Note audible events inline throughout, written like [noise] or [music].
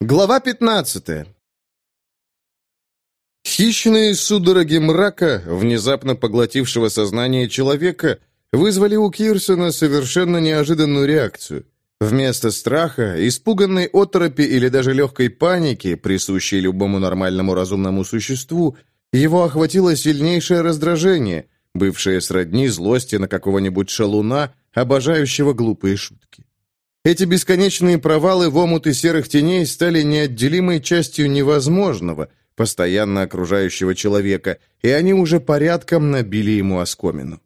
Глава 15 Хищные судороги мрака, внезапно поглотившего сознание человека, вызвали у Кирсона совершенно неожиданную реакцию. Вместо страха, испуганной оторопи или даже легкой паники, присущей любому нормальному разумному существу, его охватило сильнейшее раздражение, бывшее сродни злости на какого-нибудь шалуна, обожающего глупые шутки. Эти бесконечные провалы в омуты серых теней стали неотделимой частью невозможного, постоянно окружающего человека, и они уже порядком набили ему оскомину.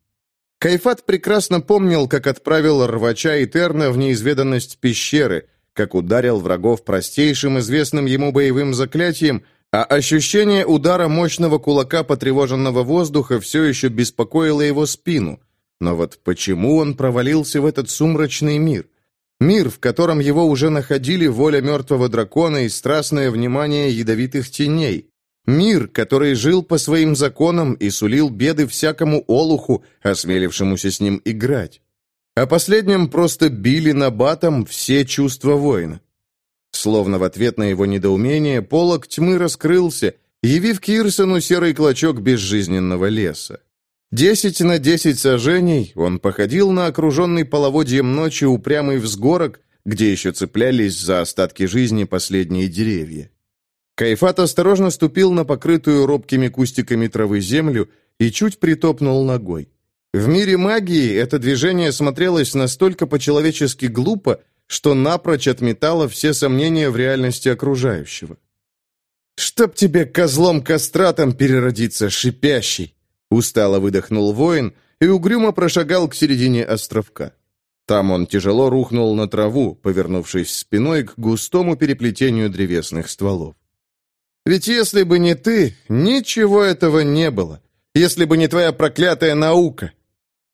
Кайфат прекрасно помнил, как отправил рвача и Терна в неизведанность пещеры, как ударил врагов простейшим известным ему боевым заклятием, а ощущение удара мощного кулака потревоженного воздуха все еще беспокоило его спину. Но вот почему он провалился в этот сумрачный мир? Мир, в котором его уже находили воля мертвого дракона и страстное внимание ядовитых теней. Мир, который жил по своим законам и сулил беды всякому олуху, осмелившемуся с ним играть. А последнем просто били на батом все чувства воина. Словно в ответ на его недоумение, полог тьмы раскрылся, явив Кирсону серый клочок безжизненного леса. Десять на десять сажений он походил на окруженный половодьем ночи упрямый взгорок, где еще цеплялись за остатки жизни последние деревья. Кайфат осторожно ступил на покрытую робкими кустиками травы землю и чуть притопнул ногой. В мире магии это движение смотрелось настолько по-человечески глупо, что напрочь отметало все сомнения в реальности окружающего. «Чтоб тебе козлом-кастратом переродиться, шипящий!» Устало выдохнул воин и угрюмо прошагал к середине островка. Там он тяжело рухнул на траву, повернувшись спиной к густому переплетению древесных стволов. «Ведь если бы не ты, ничего этого не было. Если бы не твоя проклятая наука!»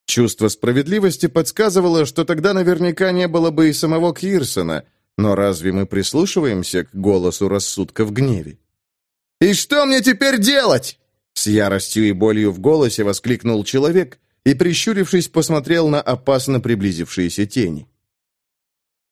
Чувство справедливости подсказывало, что тогда наверняка не было бы и самого Кирсона, но разве мы прислушиваемся к голосу рассудка в гневе? «И что мне теперь делать?» С яростью и болью в голосе воскликнул человек и, прищурившись, посмотрел на опасно приблизившиеся тени.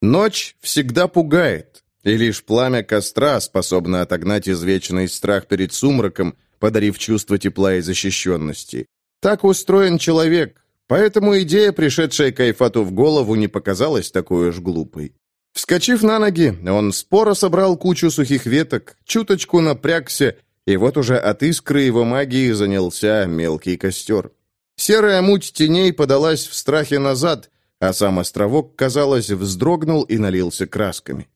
Ночь всегда пугает, и лишь пламя костра способно отогнать извечный страх перед сумраком, подарив чувство тепла и защищенности. Так устроен человек, поэтому идея, пришедшая Кайфату в голову, не показалась такой уж глупой. Вскочив на ноги, он споро собрал кучу сухих веток, чуточку напрягся и вот уже от искры его магии занялся мелкий костер. Серая муть теней подалась в страхе назад, а сам островок, казалось, вздрогнул и налился красками.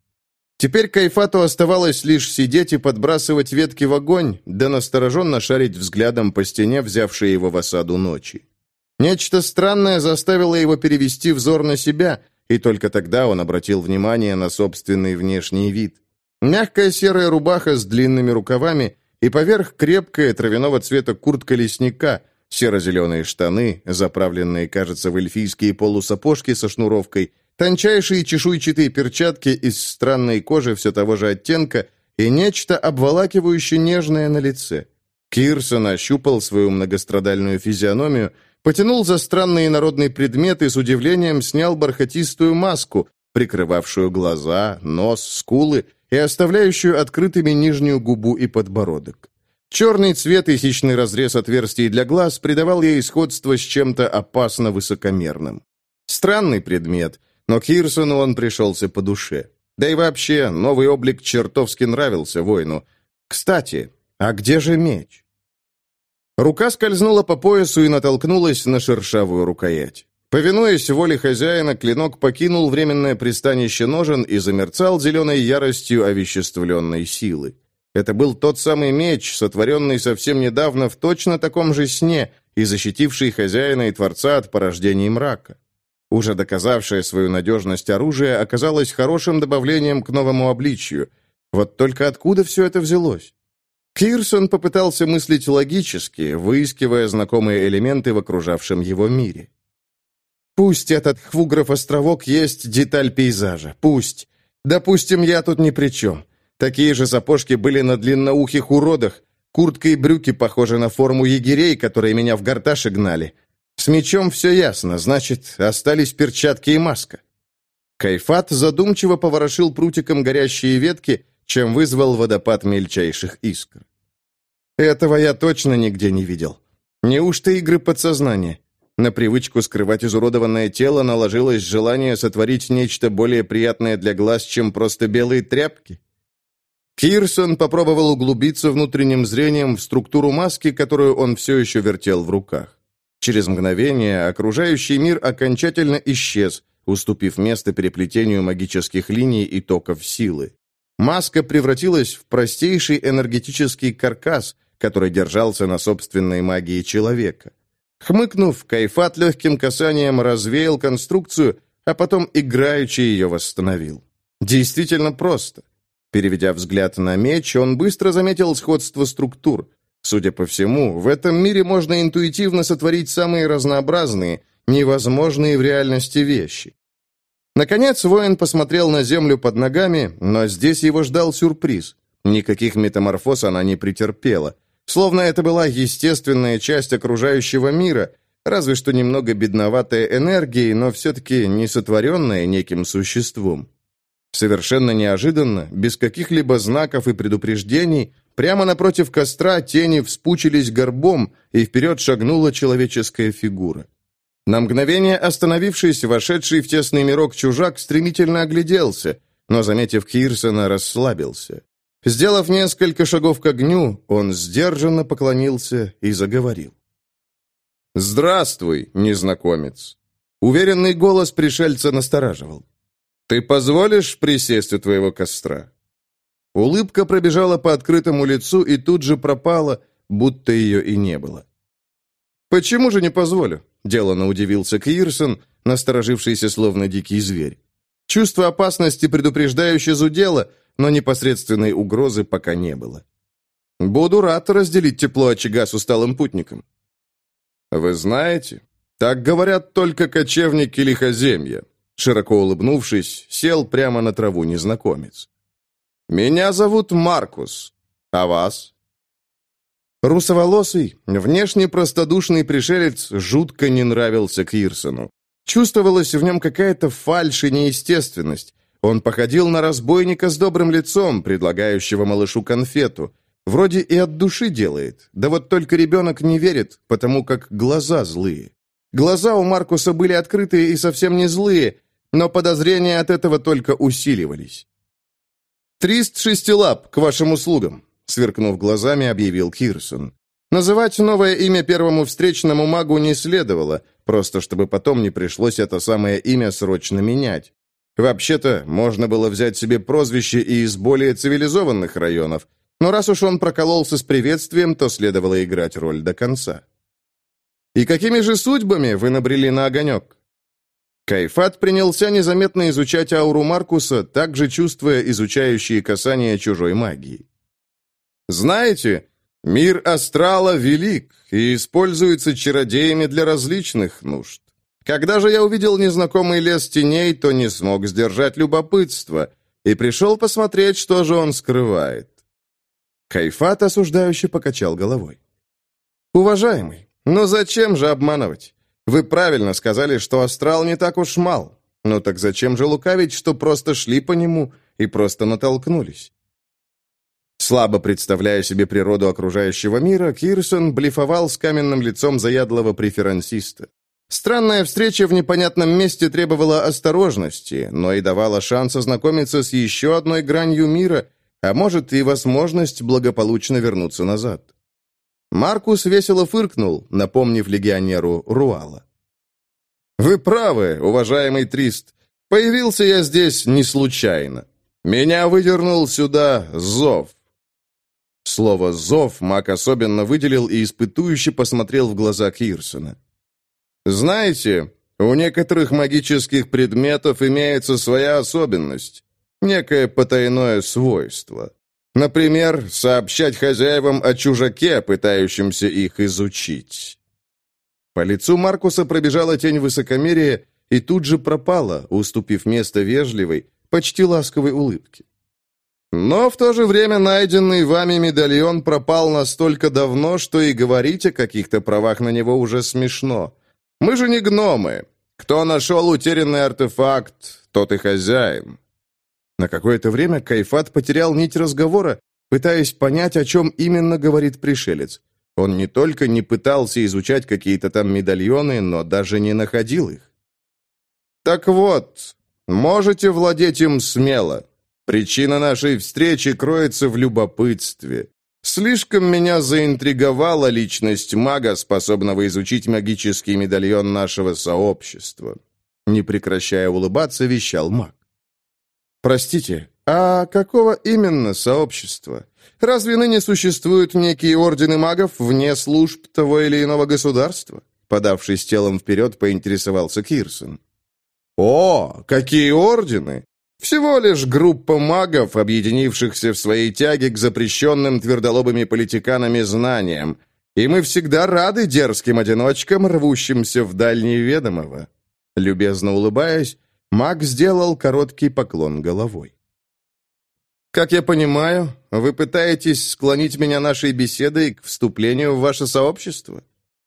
Теперь Кайфату оставалось лишь сидеть и подбрасывать ветки в огонь, да настороженно шарить взглядом по стене, взявшей его в осаду ночи. Нечто странное заставило его перевести взор на себя, и только тогда он обратил внимание на собственный внешний вид. Мягкая серая рубаха с длинными рукавами и поверх крепкая травяного цвета куртка лесника, серо-зеленые штаны, заправленные, кажется, в эльфийские полусапожки со шнуровкой, тончайшие чешуйчатые перчатки из странной кожи все того же оттенка и нечто обволакивающе нежное на лице. Кирсон ощупал свою многострадальную физиономию, потянул за странные народные предметы и с удивлением снял бархатистую маску, прикрывавшую глаза, нос, скулы и оставляющую открытыми нижнюю губу и подбородок. Черный цвет и хищный разрез отверстий для глаз придавал ей сходство с чем-то опасно высокомерным. Странный предмет, но Кирсону он пришелся по душе. Да и вообще, новый облик чертовски нравился воину. Кстати, а где же меч? Рука скользнула по поясу и натолкнулась на шершавую рукоять. Повинуясь воле хозяина, клинок покинул временное пристанище ножен и замерцал зеленой яростью овеществленной силы. Это был тот самый меч, сотворенный совсем недавно в точно таком же сне и защитивший хозяина и Творца от порождений мрака. Уже доказавшее свою надежность оружие оказалось хорошим добавлением к новому обличию. Вот только откуда все это взялось? Кирсон попытался мыслить логически, выискивая знакомые элементы в окружавшем его мире. Пусть этот Хвугров островок есть деталь пейзажа. Пусть. Допустим, я тут ни при чем. Такие же сапожки были на длинноухих уродах. Куртка и брюки похожи на форму егерей, которые меня в горташе гнали. С мечом все ясно, значит, остались перчатки и маска. Кайфат задумчиво поворошил прутиком горящие ветки, чем вызвал водопад мельчайших искр. Этого я точно нигде не видел. Неужто игры подсознания? На привычку скрывать изуродованное тело наложилось желание сотворить нечто более приятное для глаз, чем просто белые тряпки. Кирсон попробовал углубиться внутренним зрением в структуру маски, которую он все еще вертел в руках. Через мгновение окружающий мир окончательно исчез, уступив место переплетению магических линий и токов силы. Маска превратилась в простейший энергетический каркас, который держался на собственной магии человека. Хмыкнув, Кайфат легким касанием развеял конструкцию, а потом играючи ее восстановил. Действительно просто. Переведя взгляд на меч, он быстро заметил сходство структур. Судя по всему, в этом мире можно интуитивно сотворить самые разнообразные, невозможные в реальности вещи. Наконец, воин посмотрел на землю под ногами, но здесь его ждал сюрприз. Никаких метаморфоз она не претерпела. Словно это была естественная часть окружающего мира, разве что немного бедноватая энергией, но все-таки не сотворенная неким существом. Совершенно неожиданно, без каких-либо знаков и предупреждений, прямо напротив костра тени вспучились горбом, и вперед шагнула человеческая фигура. На мгновение остановившись, вошедший в тесный мирок чужак стремительно огляделся, но, заметив Кирсона, расслабился. Сделав несколько шагов к огню, он сдержанно поклонился и заговорил. «Здравствуй, незнакомец!» Уверенный голос пришельца настораживал. «Ты позволишь присесть у твоего костра?» Улыбка пробежала по открытому лицу и тут же пропала, будто ее и не было. «Почему же не позволю?» — делано удивился Кирсон, насторожившийся словно дикий зверь. Чувство опасности предупреждающе зудело, но непосредственной угрозы пока не было. Буду рад разделить тепло очага с усталым путником. Вы знаете, так говорят только кочевники лихоземья. Широко улыбнувшись, сел прямо на траву незнакомец. «Меня зовут Маркус. А вас?» Русоволосый, внешне простодушный пришелец жутко не нравился Кирсону. Чувствовалась в нем какая-то фальшь и неестественность, он походил на разбойника с добрым лицом, предлагающего малышу конфету. Вроде и от души делает, да вот только ребенок не верит, потому как глаза злые. Глаза у Маркуса были открытые и совсем не злые, но подозрения от этого только усиливались. «Трист шестилап, к вашим услугам», — сверкнув глазами, объявил Кирсон. Называть новое имя первому встречному магу не следовало, просто чтобы потом не пришлось это самое имя срочно менять. Вообще-то, можно было взять себе прозвище и из более цивилизованных районов, но раз уж он прокололся с приветствием, то следовало играть роль до конца. «И какими же судьбами вы набрели на огонек?» Кайфат принялся незаметно изучать ауру Маркуса, также чувствуя изучающие касания чужой магии. «Знаете, мир астрала велик и используется чародеями для различных нужд. Когда же я увидел незнакомый лес теней, то не смог сдержать любопытство и пришел посмотреть, что же он скрывает. Кайфат осуждающе покачал головой. «Уважаемый, но зачем же обманывать? Вы правильно сказали, что астрал не так уж мал. Ну так зачем же лукавить, что просто шли по нему и просто натолкнулись?» Слабо представляя себе природу окружающего мира, Кирсон блефовал с каменным лицом заядлого преферансиста. Странная встреча в непонятном месте требовала осторожности, но и давала шанс ознакомиться с еще одной гранью мира, а может и возможность благополучно вернуться назад. Маркус весело фыркнул, напомнив легионеру Руала. «Вы правы, уважаемый Трист. Появился я здесь не случайно. Меня выдернул сюда зов». Слово «зов» маг особенно выделил и испытующе посмотрел в глаза Кирсона. Знаете, у некоторых магических предметов имеется своя особенность, некое потайное свойство. Например, сообщать хозяевам о чужаке, пытающемся их изучить. По лицу Маркуса пробежала тень высокомерия и тут же пропала, уступив место вежливой, почти ласковой улыбке. Но в то же время найденный вами медальон пропал настолько давно, что и говорить о каких-то правах на него уже смешно. Мы же не гномы. Кто нашел утерянный артефакт, тот и хозяин». На какое-то время Кайфат потерял нить разговора, пытаясь понять, о чем именно говорит пришелец. Он не только не пытался изучать какие-то там медальоны, но даже не находил их. «Так вот, можете владеть им смело. Причина нашей встречи кроется в любопытстве. Слишком меня заинтриговала личность мага, способного изучить магический медальон нашего сообщества. Не прекращая улыбаться, вещал маг. «Простите, а какого именно сообщества? Разве ныне существуют некие ордены магов вне служб того или иного государства?» Подавшись телом вперед, поинтересовался Кирсон. «О, какие ордены! Всего лишь группа магов, объединившихся в своей тяге к запрещенным твердолобыми политиканами знаниям, и мы всегда рады дерзким одиночкам, рвущимся в дальние ведомого». Любезно улыбаясь, маг сделал короткий поклон головой. «Как я понимаю, вы пытаетесь склонить меня нашей беседой к вступлению в ваше сообщество?»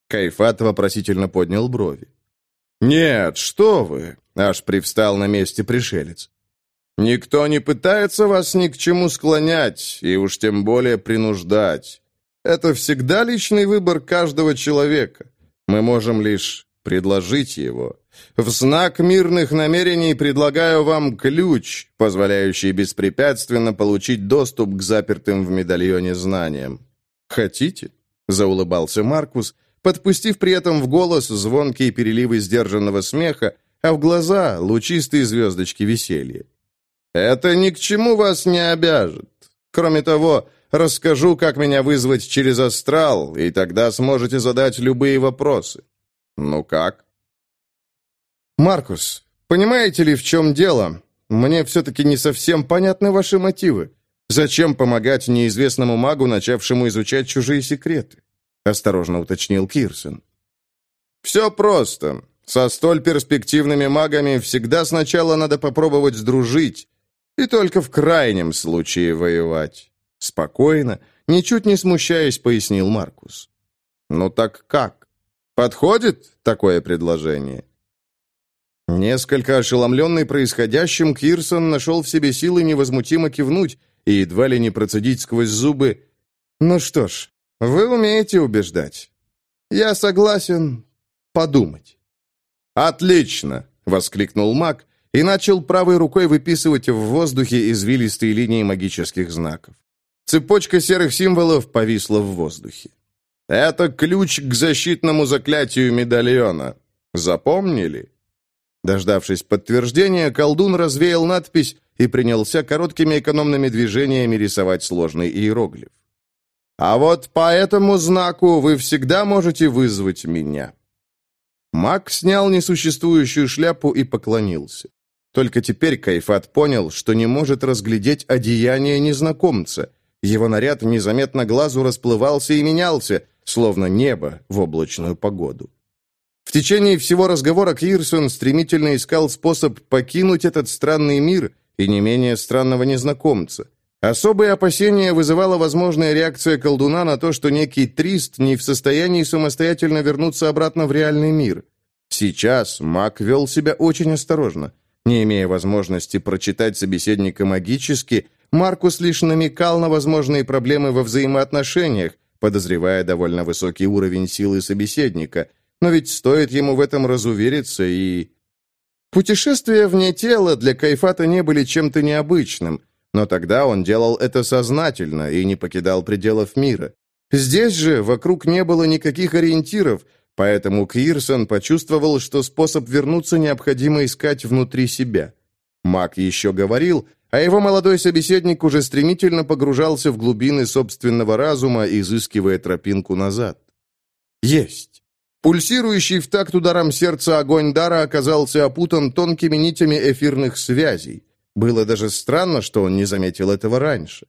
Кайфат вопросительно поднял брови. «Нет, что вы!» — аж привстал на месте пришелец. Никто не пытается вас ни к чему склонять, и уж тем более принуждать. Это всегда личный выбор каждого человека. Мы можем лишь предложить его. В знак мирных намерений предлагаю вам ключ, позволяющий беспрепятственно получить доступ к запертым в медальоне знаниям. Хотите? Заулыбался Маркус, подпустив при этом в голос звонкие переливы сдержанного смеха, а в глаза лучистые звездочки веселья. Это ни к чему вас не обяжет. Кроме того, расскажу, как меня вызвать через астрал, и тогда сможете задать любые вопросы. Ну как? Маркус, понимаете ли, в чем дело? Мне все-таки не совсем понятны ваши мотивы. Зачем помогать неизвестному магу, начавшему изучать чужие секреты? Осторожно уточнил Кирсон. Все просто. Со столь перспективными магами всегда сначала надо попробовать сдружить, и только в крайнем случае воевать. Спокойно, ничуть не смущаясь, пояснил Маркус. Ну так как? Подходит такое предложение? Несколько ошеломленный происходящим, Кирсон нашел в себе силы невозмутимо кивнуть и едва ли не процедить сквозь зубы. «Ну что ж, вы умеете убеждать. Я согласен подумать». «Отлично!» — воскликнул маг, и начал правой рукой выписывать в воздухе извилистые линии магических знаков. Цепочка серых символов повисла в воздухе. «Это ключ к защитному заклятию медальона. Запомнили?» Дождавшись подтверждения, колдун развеял надпись и принялся короткими экономными движениями рисовать сложный иероглиф. «А вот по этому знаку вы всегда можете вызвать меня». Маг снял несуществующую шляпу и поклонился. Только теперь Кайфат понял, что не может разглядеть одеяние незнакомца. Его наряд незаметно глазу расплывался и менялся, словно небо в облачную погоду. В течение всего разговора Кирсон стремительно искал способ покинуть этот странный мир и не менее странного незнакомца. Особые опасения вызывала возможная реакция колдуна на то, что некий Трист не в состоянии самостоятельно вернуться обратно в реальный мир. Сейчас маг вел себя очень осторожно. Не имея возможности прочитать собеседника магически, Маркус лишь намекал на возможные проблемы во взаимоотношениях, подозревая довольно высокий уровень силы собеседника. Но ведь стоит ему в этом разувериться и... Путешествия вне тела для Кайфата не были чем-то необычным, но тогда он делал это сознательно и не покидал пределов мира. Здесь же вокруг не было никаких ориентиров, Поэтому Кирсон почувствовал, что способ вернуться необходимо искать внутри себя. Мак еще говорил, а его молодой собеседник уже стремительно погружался в глубины собственного разума, изыскивая тропинку назад. Есть. Пульсирующий в такт ударом сердца огонь дара оказался опутан тонкими нитями эфирных связей. Было даже странно, что он не заметил этого раньше.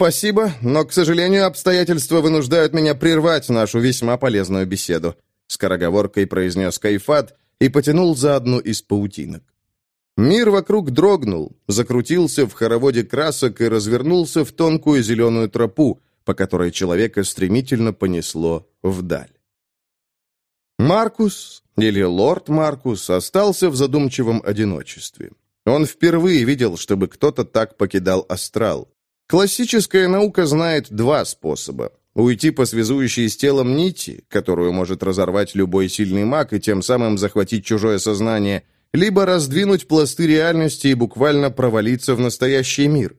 «Спасибо, но, к сожалению, обстоятельства вынуждают меня прервать нашу весьма полезную беседу», скороговоркой произнес Кайфат и потянул за одну из паутинок. Мир вокруг дрогнул, закрутился в хороводе красок и развернулся в тонкую зеленую тропу, по которой человека стремительно понесло вдаль. Маркус, или лорд Маркус, остался в задумчивом одиночестве. Он впервые видел, чтобы кто-то так покидал астрал. Классическая наука знает два способа. Уйти по связующей с телом нити, которую может разорвать любой сильный маг и тем самым захватить чужое сознание, либо раздвинуть пласты реальности и буквально провалиться в настоящий мир.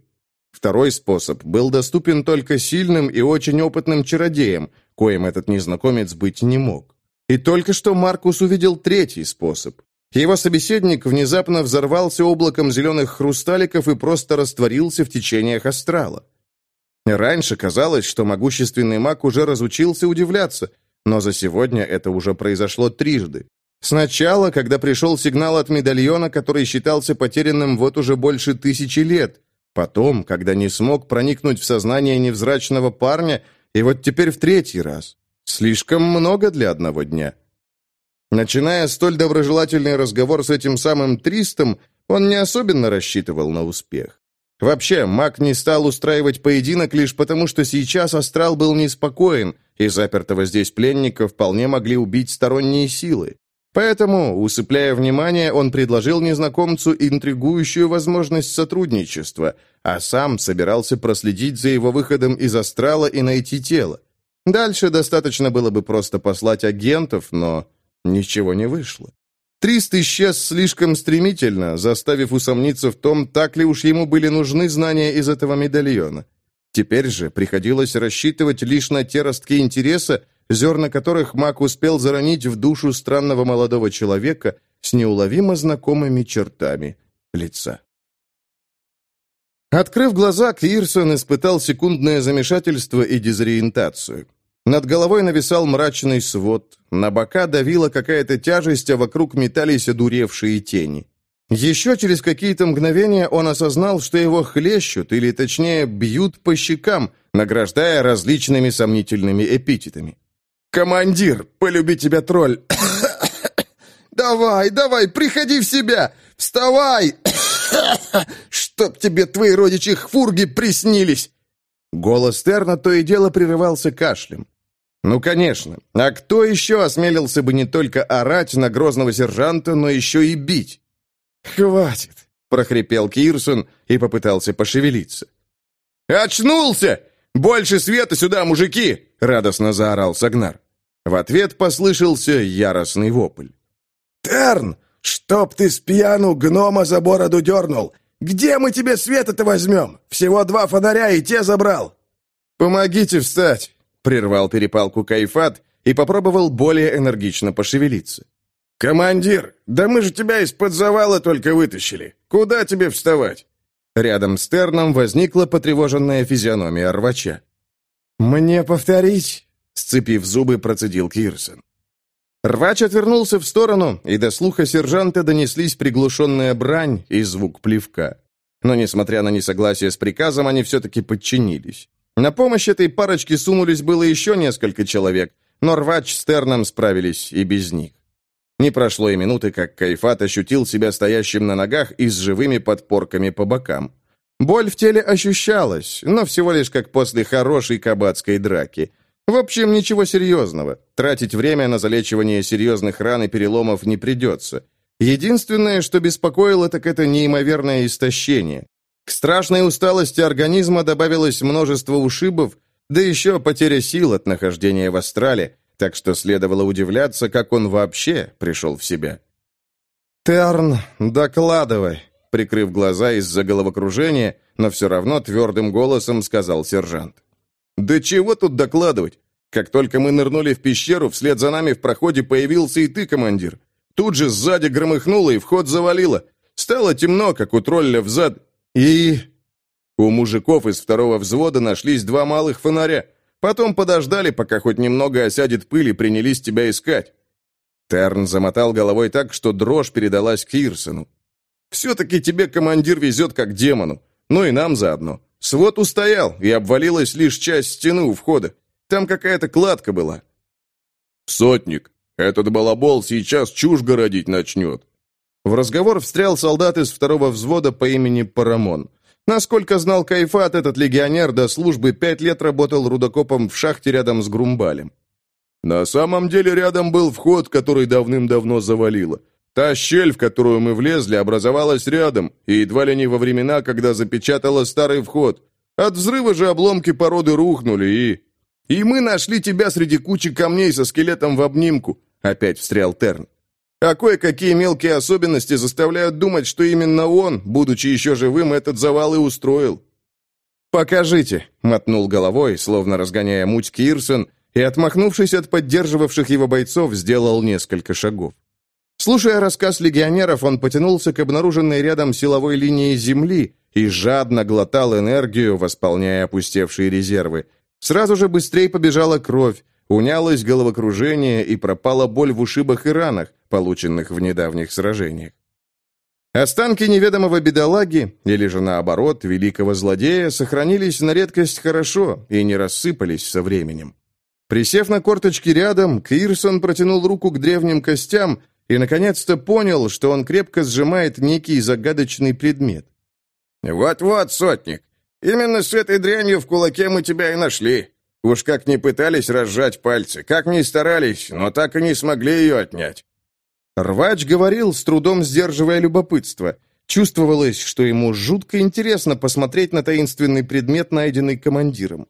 Второй способ был доступен только сильным и очень опытным чародеям, коим этот незнакомец быть не мог. И только что Маркус увидел третий способ. Его собеседник внезапно взорвался облаком зеленых хрусталиков и просто растворился в течениях астрала. Раньше казалось, что могущественный маг уже разучился удивляться, но за сегодня это уже произошло трижды. Сначала, когда пришел сигнал от медальона, который считался потерянным вот уже больше тысячи лет. Потом, когда не смог проникнуть в сознание невзрачного парня, и вот теперь в третий раз. Слишком много для одного дня. Начиная столь доброжелательный разговор с этим самым Тристом, он не особенно рассчитывал на успех. Вообще, маг не стал устраивать поединок лишь потому, что сейчас астрал был неспокоен, и запертого здесь пленника вполне могли убить сторонние силы. Поэтому, усыпляя внимание, он предложил незнакомцу интригующую возможность сотрудничества, а сам собирался проследить за его выходом из астрала и найти тело. Дальше достаточно было бы просто послать агентов, но Ничего не вышло. Трист исчез слишком стремительно, заставив усомниться в том, так ли уж ему были нужны знания из этого медальона. Теперь же приходилось рассчитывать лишь на те ростки интереса, зерна которых маг успел заронить в душу странного молодого человека с неуловимо знакомыми чертами лица. Открыв глаза, Кирсон испытал секундное замешательство и дезориентацию. Над головой нависал мрачный свод, на бока давила какая-то тяжесть, а вокруг метались одуревшие тени. Еще через какие-то мгновения он осознал, что его хлещут, или точнее бьют по щекам, награждая различными сомнительными эпитетами. «Командир, полюби тебя, тролль!» [coughs] «Давай, давай, приходи в себя! Вставай! [coughs] Чтоб тебе твои родичи хфурги приснились!» Голос Терна то и дело прерывался кашлем. Ну, конечно. А кто еще осмелился бы не только орать на грозного сержанта, но еще и бить? «Хватит!» — прохрипел Кирсон и попытался пошевелиться. «Очнулся! Больше света сюда, мужики!» — радостно заорал Сагнар. В ответ послышался яростный вопль. «Терн, чтоб ты с пьяну гнома за бороду дернул! Где мы тебе света-то возьмем? Всего два фонаря, и те забрал!» «Помогите встать!» Прервал перепалку Кайфат и попробовал более энергично пошевелиться. «Командир, да мы же тебя из-под завала только вытащили. Куда тебе вставать?» Рядом с Терном возникла потревоженная физиономия рвача. «Мне повторить?» — сцепив зубы, процедил Кирсон. Рвач отвернулся в сторону, и до слуха сержанта донеслись приглушенная брань и звук плевка. Но, несмотря на несогласие с приказом, они все-таки подчинились. На помощь этой парочке сунулись было еще несколько человек, но Рвач с Терном справились и без них. Не прошло и минуты, как Кайфат ощутил себя стоящим на ногах и с живыми подпорками по бокам. Боль в теле ощущалась, но всего лишь как после хорошей кабацкой драки. В общем, ничего серьезного. Тратить время на залечивание серьезных ран и переломов не придется. Единственное, что беспокоило, так это неимоверное истощение. К страшной усталости организма добавилось множество ушибов, да еще потеря сил от нахождения в астрале, так что следовало удивляться, как он вообще пришел в себя. «Терн, докладывай», — прикрыв глаза из-за головокружения, но все равно твердым голосом сказал сержант. «Да чего тут докладывать? Как только мы нырнули в пещеру, вслед за нами в проходе появился и ты, командир. Тут же сзади громыхнуло и вход завалило. Стало темно, как у тролля взад, и... У мужиков из второго взвода нашлись два малых фонаря. Потом подождали, пока хоть немного осядет пыль, и принялись тебя искать. Терн замотал головой так, что дрожь передалась Кирсону. «Все-таки тебе командир везет как демону. Ну и нам заодно. Свод устоял, и обвалилась лишь часть стены у входа. Там какая-то кладка была». «Сотник, этот балабол сейчас чушь городить начнет. В разговор встрял солдат из второго взвода по имени Парамон. Насколько знал Кайфат, этот легионер до службы пять лет работал рудокопом в шахте рядом с Грумбалем. На самом деле рядом был вход, который давным-давно завалило. Та щель, в которую мы влезли, образовалась рядом, и едва ли не во времена, когда запечатала старый вход. От взрыва же обломки породы рухнули, и... «И мы нашли тебя среди кучи камней со скелетом в обнимку», — опять встрял Терн. «А кое-какие мелкие особенности заставляют думать, что именно он, будучи еще живым, этот завал и устроил». «Покажите», — мотнул головой, словно разгоняя муть Кирсон, и, отмахнувшись от поддерживавших его бойцов, сделал несколько шагов. Слушая рассказ легионеров, он потянулся к обнаруженной рядом силовой линии Земли и жадно глотал энергию, восполняя опустевшие резервы. Сразу же быстрее побежала кровь, унялось головокружение и пропала боль в ушибах и ранах, полученных в недавних сражениях. Останки неведомого бедолаги, или же наоборот, великого злодея, сохранились на редкость хорошо и не рассыпались со временем. Присев на корточки рядом, Кирсон протянул руку к древним костям и, наконец-то, понял, что он крепко сжимает некий загадочный предмет. «Вот-вот, сотник, именно с этой дрянью в кулаке мы тебя и нашли. Уж как не пытались разжать пальцы, как ни старались, но так и не смогли ее отнять». Рвач говорил, с трудом сдерживая любопытство. Чувствовалось, что ему жутко интересно посмотреть на таинственный предмет, найденный командиром.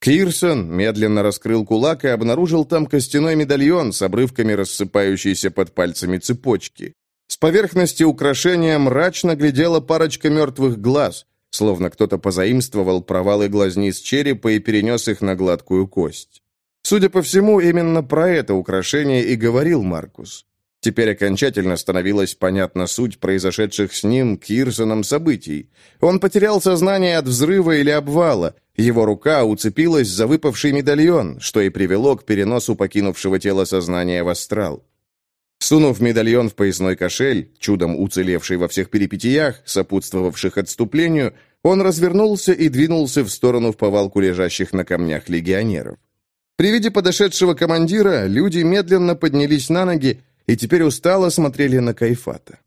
Кирсон медленно раскрыл кулак и обнаружил там костяной медальон с обрывками рассыпающейся под пальцами цепочки. С поверхности украшения мрачно глядела парочка мертвых глаз, словно кто-то позаимствовал провалы глазниц черепа и перенес их на гладкую кость. Судя по всему, именно про это украшение и говорил Маркус. Теперь окончательно становилась понятна суть произошедших с ним, Кирсоном, событий. Он потерял сознание от взрыва или обвала. Его рука уцепилась за выпавший медальон, что и привело к переносу покинувшего тело сознания в астрал. Сунув медальон в поясной кошель, чудом уцелевший во всех перипетиях, сопутствовавших отступлению, он развернулся и двинулся в сторону в повалку лежащих на камнях легионеров. При виде подошедшего командира люди медленно поднялись на ноги и теперь устало смотрели на Кайфата.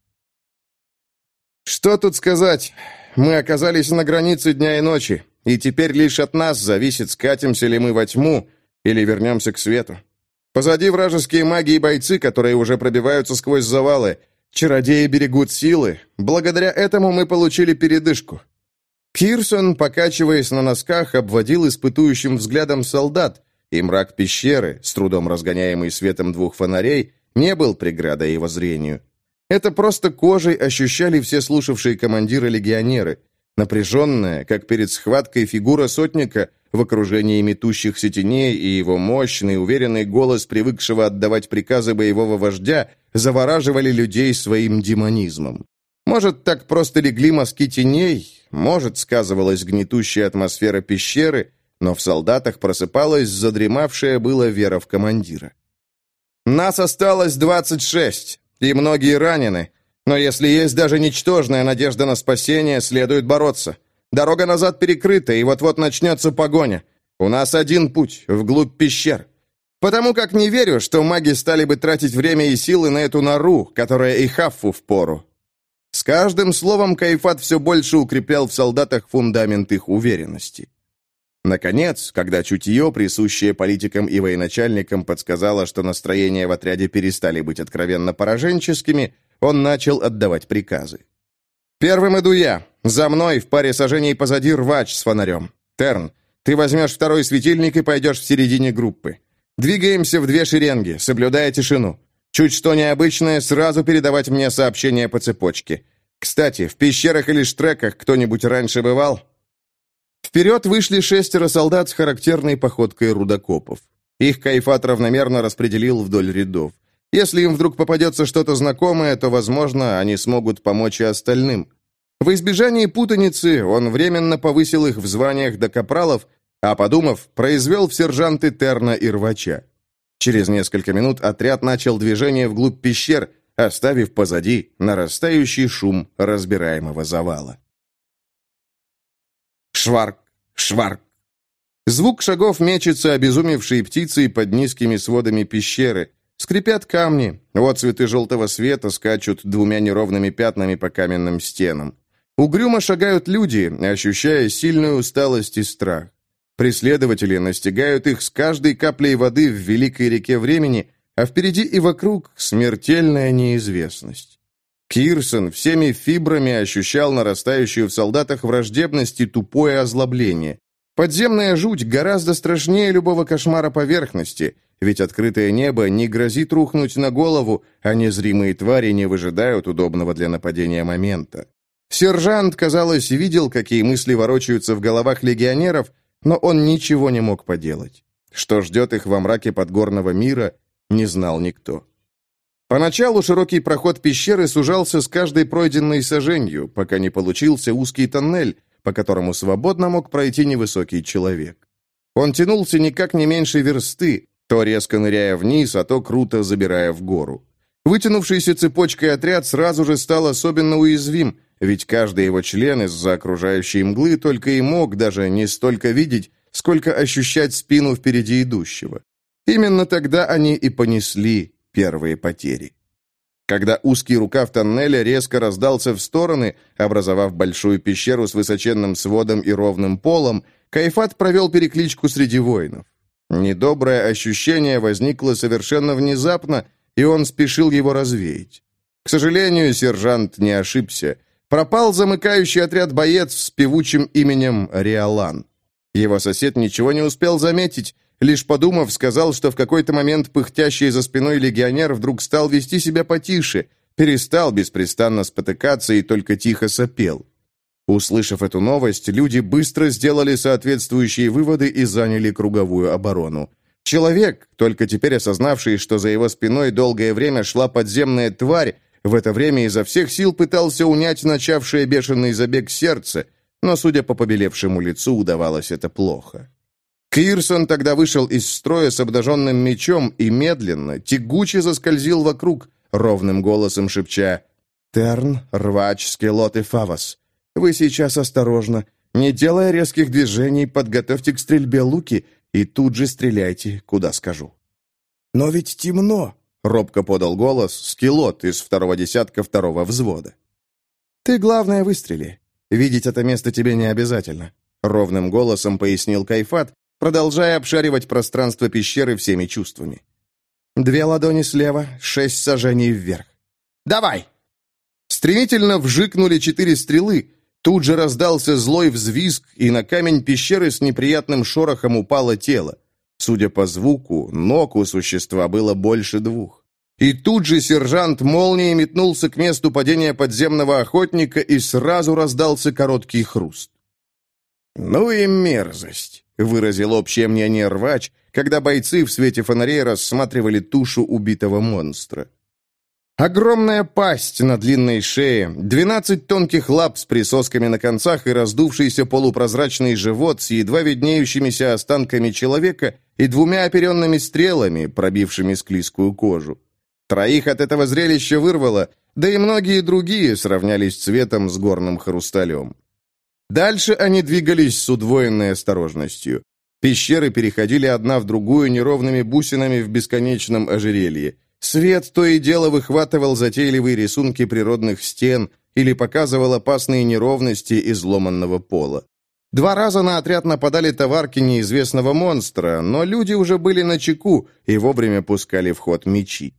«Что тут сказать? Мы оказались на границе дня и ночи, и теперь лишь от нас зависит, скатимся ли мы во тьму или вернемся к свету. Позади вражеские маги и бойцы, которые уже пробиваются сквозь завалы. Чародеи берегут силы. Благодаря этому мы получили передышку». Кирсон, покачиваясь на носках, обводил испытующим взглядом солдат, и мрак пещеры, с трудом разгоняемый светом двух фонарей, не был преградой его зрению. Это просто кожей ощущали все слушавшие командиры легионеры. Напряженная, как перед схваткой фигура сотника в окружении метущихся теней и его мощный, уверенный голос привыкшего отдавать приказы боевого вождя завораживали людей своим демонизмом. Может, так просто легли мазки теней, может, сказывалась гнетущая атмосфера пещеры, но в солдатах просыпалась задремавшая была вера в командира. Нас осталось 26, и многие ранены. Но если есть даже ничтожная надежда на спасение, следует бороться. Дорога назад перекрыта, и вот-вот начнется погоня. У нас один путь, вглубь пещер. Потому как не верю, что маги стали бы тратить время и силы на эту нору, которая и Хаффу впору. С каждым словом Кайфат все больше укреплял в солдатах фундамент их уверенности. Наконец, когда чутье, присущее политикам и военачальникам, подсказало, что настроения в отряде перестали быть откровенно пораженческими, он начал отдавать приказы. «Первым иду я. За мной, в паре сажений позади, рвач с фонарем. Терн, ты возьмешь второй светильник и пойдешь в середине группы. Двигаемся в две шеренги, соблюдая тишину. Чуть что необычное, сразу передавать мне сообщение по цепочке. Кстати, в пещерах или штреках кто-нибудь раньше бывал?» Вперед вышли шестеро солдат с характерной походкой рудокопов. Их Кайфат равномерно распределил вдоль рядов. Если им вдруг попадется что-то знакомое, то, возможно, они смогут помочь и остальным. В избежании путаницы он временно повысил их в званиях до капралов, а, подумав, произвел в сержанты Терна и Рвача. Через несколько минут отряд начал движение вглубь пещер, оставив позади нарастающий шум разбираемого завала. Шварк, шварк. Звук шагов мечется обезумевшие птицы под низкими сводами пещеры. Скрипят камни, вот цветы желтого света скачут двумя неровными пятнами по каменным стенам. Угрюмо шагают люди, ощущая сильную усталость и страх. Преследователи настигают их с каждой каплей воды в великой реке времени, а впереди и вокруг смертельная неизвестность. Кирсон всеми фибрами ощущал нарастающую в солдатах враждебность и тупое озлобление. Подземная жуть гораздо страшнее любого кошмара поверхности, ведь открытое небо не грозит рухнуть на голову, а незримые твари не выжидают удобного для нападения момента. Сержант, казалось, видел, какие мысли ворочаются в головах легионеров, но он ничего не мог поделать. Что ждет их во мраке подгорного мира, не знал никто. Поначалу широкий проход пещеры сужался с каждой пройденной соженью, пока не получился узкий тоннель, по которому свободно мог пройти невысокий человек. Он тянулся никак не меньше версты, то резко ныряя вниз, а то круто забирая в гору. Вытянувшийся цепочкой отряд сразу же стал особенно уязвим, ведь каждый его член из-за окружающей мглы только и мог даже не столько видеть, сколько ощущать спину впереди идущего. Именно тогда они и понесли первые потери. Когда узкий рукав тоннеля резко раздался в стороны, образовав большую пещеру с высоченным сводом и ровным полом, Кайфат провел перекличку среди воинов. Недоброе ощущение возникло совершенно внезапно, и он спешил его развеять. К сожалению, сержант не ошибся. Пропал замыкающий отряд боец с певучим именем Риолан. Его сосед ничего не успел заметить, лишь подумав, сказал, что в какой-то момент пыхтящий за спиной легионер вдруг стал вести себя потише, перестал беспрестанно спотыкаться и только тихо сопел. Услышав эту новость, люди быстро сделали соответствующие выводы и заняли круговую оборону. Человек, только теперь осознавший, что за его спиной долгое время шла подземная тварь, в это время изо всех сил пытался унять начавшее бешеный забег сердца, но, судя по побелевшему лицу, удавалось это плохо. Кирсон тогда вышел из строя с обнаженным мечом и медленно, тягуче заскользил вокруг, ровным голосом шепча «Терн, рвач, скелот и фавос. Вы сейчас осторожно, не делая резких движений, подготовьте к стрельбе луки и тут же стреляйте, куда скажу». «Но ведь темно», — робко подал голос скелот из второго десятка второго взвода. «Ты, главное, выстрели. Видеть это место тебе не обязательно», — ровным голосом пояснил Кайфат, продолжая обшаривать пространство пещеры всеми чувствами. «Две ладони слева, шесть сажений вверх. Давай!» Стремительно вжикнули четыре стрелы, тут же раздался злой взвизг, и на камень пещеры с неприятным шорохом упало тело. Судя по звуку, ног у существа было больше двух. И тут же сержант молнией метнулся к месту падения подземного охотника, и сразу раздался короткий хруст. «Ну и мерзость», — выразил общее мнение рвач, когда бойцы в свете фонарей рассматривали тушу убитого монстра. Огромная пасть на длинной шее, двенадцать тонких лап с присосками на концах и раздувшийся полупрозрачный живот с едва виднеющимися останками человека и двумя оперенными стрелами, пробившими склизкую кожу. Троих от этого зрелища вырвало, да и многие другие сравнялись цветом с горным хрусталем. Дальше они двигались с удвоенной осторожностью. Пещеры переходили одна в другую неровными бусинами в бесконечном ожерелье. Свет то и дело выхватывал затейливые рисунки природных стен или показывал опасные неровности изломанного пола. Два раза на отряд нападали товарки неизвестного монстра, но люди уже были на чеку и вовремя пускали в ход мечи.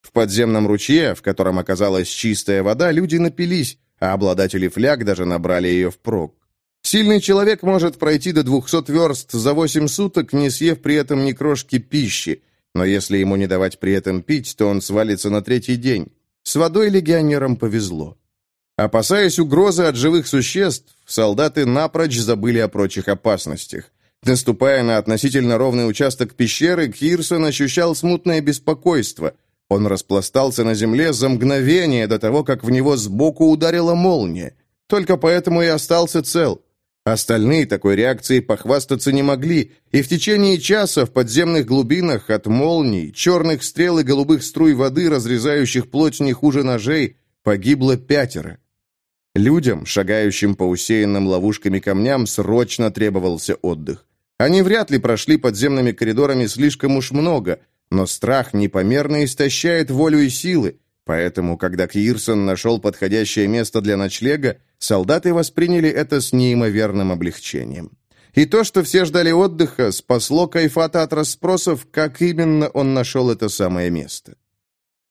В подземном ручье, в котором оказалась чистая вода, люди напились, а обладатели фляг даже набрали ее впрок. Сильный человек может пройти до 200 верст за 8 суток, не съев при этом ни крошки пищи, но если ему не давать при этом пить, то он свалится на третий день. С водой легионерам повезло. Опасаясь угрозы от живых существ, солдаты напрочь забыли о прочих опасностях. Наступая на относительно ровный участок пещеры, Кирсон ощущал смутное беспокойство – он распластался на земле за мгновение до того, как в него сбоку ударила молния. Только поэтому и остался цел. Остальные такой реакцией похвастаться не могли, и в течение часа в подземных глубинах от молний, черных стрел и голубых струй воды, разрезающих плоть не хуже ножей, погибло пятеро. Людям, шагающим по усеянным ловушками камням, срочно требовался отдых. Они вряд ли прошли подземными коридорами слишком уж много, но страх непомерно истощает волю и силы, поэтому, когда Кирсон нашел подходящее место для ночлега, солдаты восприняли это с неимоверным облегчением. И то, что все ждали отдыха, спасло Кайфата от расспросов, как именно он нашел это самое место.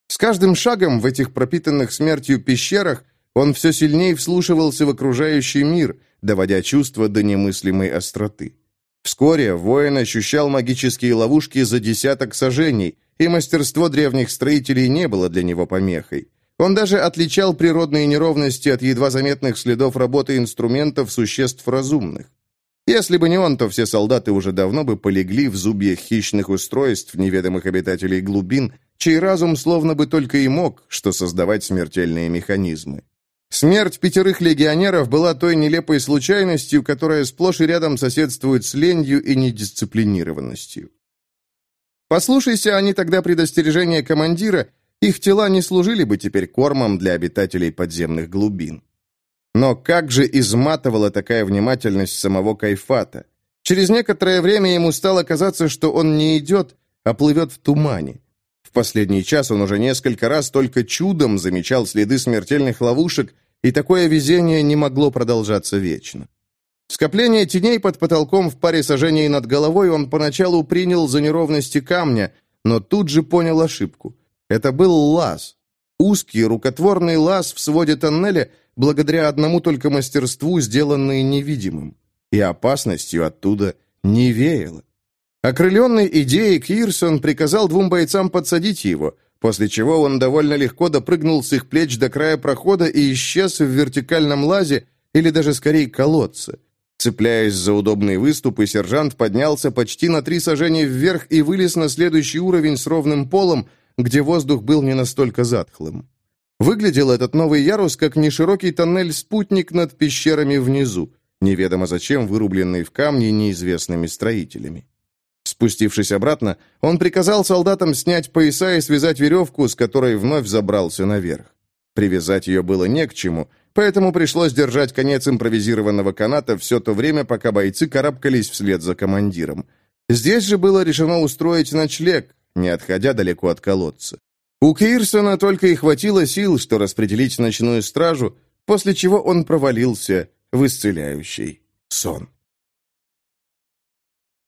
С каждым шагом в этих пропитанных смертью пещерах он все сильнее вслушивался в окружающий мир, доводя чувства до немыслимой остроты. Вскоре воин ощущал магические ловушки за десяток сажений, и мастерство древних строителей не было для него помехой. Он даже отличал природные неровности от едва заметных следов работы инструментов существ разумных. Если бы не он, то все солдаты уже давно бы полегли в зубьях хищных устройств неведомых обитателей глубин, чей разум словно бы только и мог, что создавать смертельные механизмы. Смерть пятерых легионеров была той нелепой случайностью, которая сплошь и рядом соседствует с ленью и недисциплинированностью. Послушайся они тогда предостережения командира, их тела не служили бы теперь кормом для обитателей подземных глубин. Но как же изматывала такая внимательность самого Кайфата? Через некоторое время ему стало казаться, что он не идет, а плывет в тумане. В последний час он уже несколько раз только чудом замечал следы смертельных ловушек, и такое везение не могло продолжаться вечно. Скопление теней под потолком в паре сажений над головой он поначалу принял за неровности камня, но тут же понял ошибку. Это был лаз. Узкий рукотворный лаз в своде тоннеля, благодаря одному только мастерству, сделанный невидимым. И опасностью оттуда не веяло. Окрыленный идеей, Кирсон приказал двум бойцам подсадить его, после чего он довольно легко допрыгнул с их плеч до края прохода и исчез в вертикальном лазе, или даже скорее колодце. Цепляясь за удобные выступы, сержант поднялся почти на три сажения вверх и вылез на следующий уровень с ровным полом, где воздух был не настолько затхлым. Выглядел этот новый ярус как неширокий тоннель-спутник над пещерами внизу, неведомо зачем вырубленный в камне неизвестными строителями. Спустившись обратно, он приказал солдатам снять пояса и связать веревку, с которой вновь забрался наверх. Привязать ее было не к чему, поэтому пришлось держать конец импровизированного каната все то время, пока бойцы карабкались вслед за командиром. Здесь же было решено устроить ночлег, не отходя далеко от колодца. У Кирсона только и хватило сил, что распределить ночную стражу, после чего он провалился в исцеляющий сон.